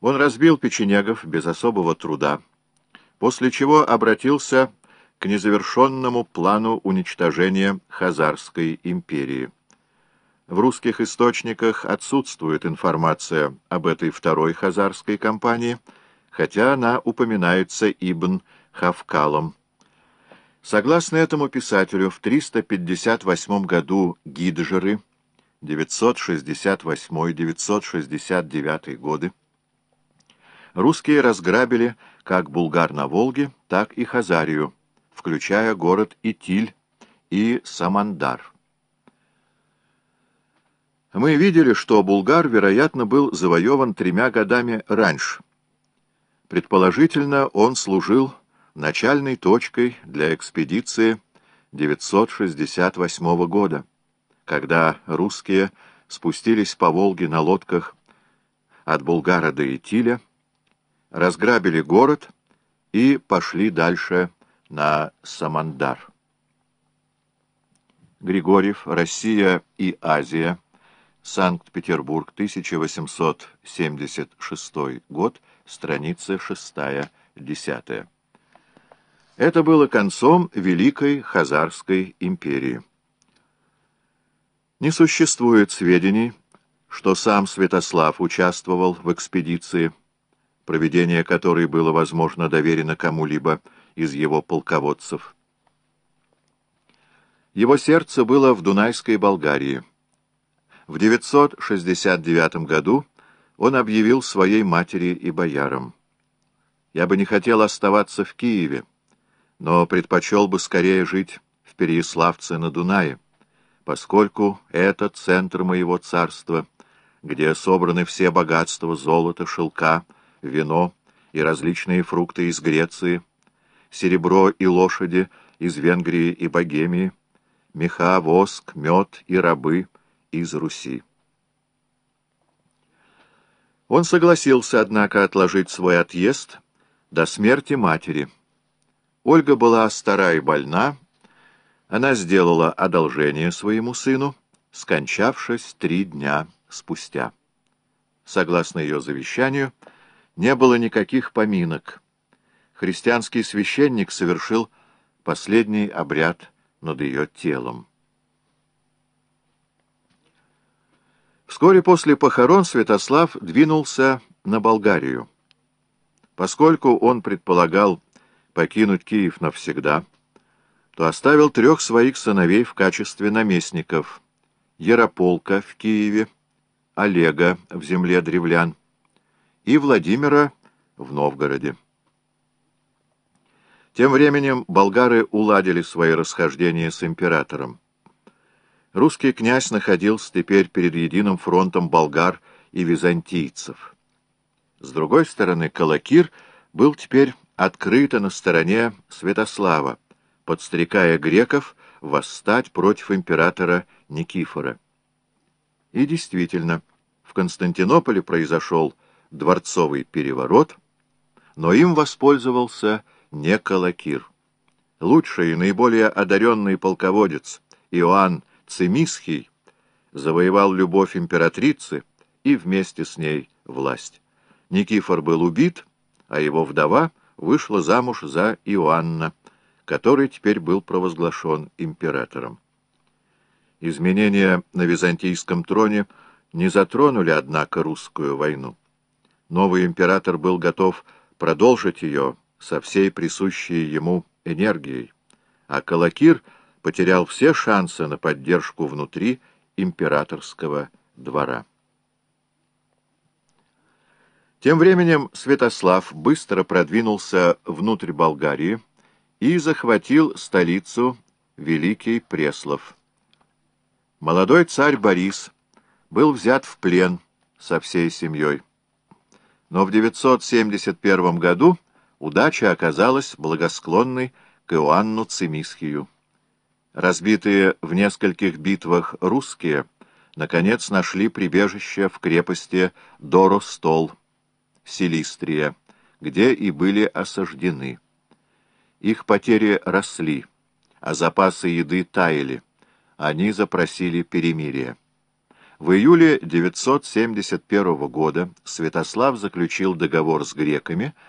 Он разбил печенегов без особого труда, после чего обратился к незавершенному плану уничтожения Хазарской империи. В русских источниках отсутствует информация об этой второй хазарской кампании, хотя она упоминается Ибн Хавкалом. Согласно этому писателю, в 358 году Гиджеры, 968-969 годы, русские разграбили как Булгар на Волге, так и Хазарию, включая город Итиль и Самандар. Мы видели, что Булгар, вероятно, был завоеван тремя годами раньше. Предположительно, он служил начальной точкой для экспедиции 968 года, когда русские спустились по Волге на лодках от Булгара до Итиля, разграбили город и пошли дальше на Самандар. Григорьев, Россия и Азия, Санкт-Петербург, 1876 год, страница 6-10. Это было концом Великой Хазарской империи. Не существует сведений, что сам Святослав участвовал в экспедиции, проведение которой было, возможно, доверено кому-либо из его полководцев. Его сердце было в Дунайской Болгарии. В 969 году он объявил своей матери и боярам. «Я бы не хотел оставаться в Киеве, но предпочел бы скорее жить в Переяславце на Дунае, поскольку это центр моего царства, где собраны все богатства золота, шелка, вино и различные фрукты из Греции, серебро и лошади из Венгрии и Богемии, меха, воск, мед и рабы из Руси. Он согласился, однако, отложить свой отъезд до смерти матери. Ольга была стара и больна, она сделала одолжение своему сыну, скончавшись три дня спустя. Согласно ее завещанию, не было никаких поминок. Христианский священник совершил последний обряд над ее телом. Вскоре после похорон Святослав двинулся на Болгарию. Поскольку он предполагал покинуть Киев навсегда, то оставил трех своих сыновей в качестве наместников — Ярополка в Киеве, Олега в земле древлян и Владимира в Новгороде. Тем временем болгары уладили свои расхождения с императором. Русский князь находился теперь перед единым фронтом болгар и византийцев. С другой стороны, Калакир был теперь открыто на стороне Святослава, подстрекая греков восстать против императора Никифора. И действительно, в Константинополе произошел дворцовый переворот, но им воспользовался не Калакир. Лучший и наиболее одаренный полководец Иоанн Цимисхий завоевал любовь императрицы и вместе с ней власть. Никифор был убит, а его вдова вышла замуж за Иоанна, который теперь был провозглашен императором. Изменения на византийском троне не затронули, однако, русскую войну. Новый император был готов продолжить ее со всей присущей ему энергией, а Калакир потерял все шансы на поддержку внутри императорского двора. Тем временем Святослав быстро продвинулся внутрь Болгарии и захватил столицу Великий Преслов. Молодой царь Борис был взят в плен со всей семьей. Но в 971 году удача оказалась благосклонной к Иоанну Цимисхию. Разбитые в нескольких битвах русские, наконец, нашли прибежище в крепости Доростол, Силистрия, где и были осаждены. Их потери росли, а запасы еды таяли. Они запросили перемирие. В июле 971 года Святослав заключил договор с греками,